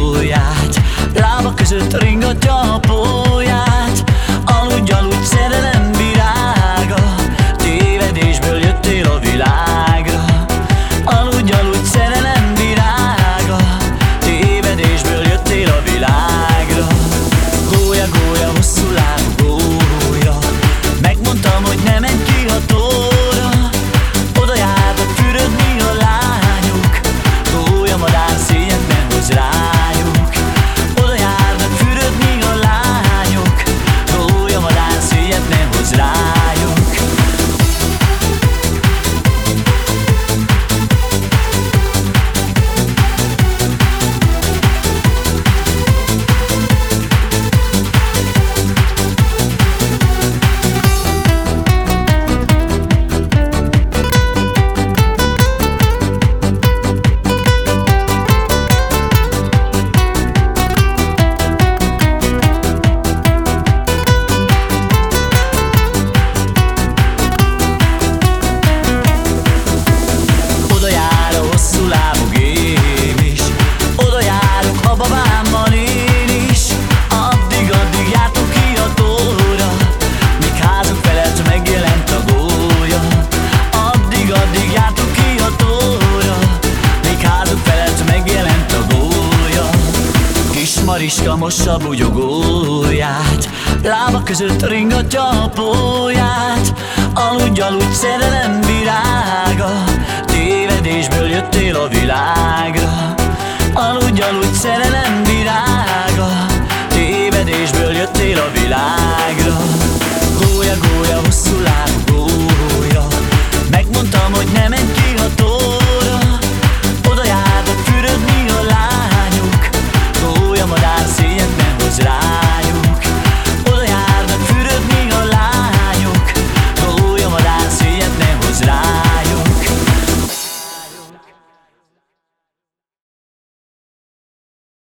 ujját Lába között ringatja a pó Mariska mossa bugyogóját. Lába között ringatja a póját Aludj, aludj, szerelem virága. Tévedésből jöttél a világra. Aludj, aludj, szerelem virága. Tévedésből jöttél a világra. Gólya, gólya,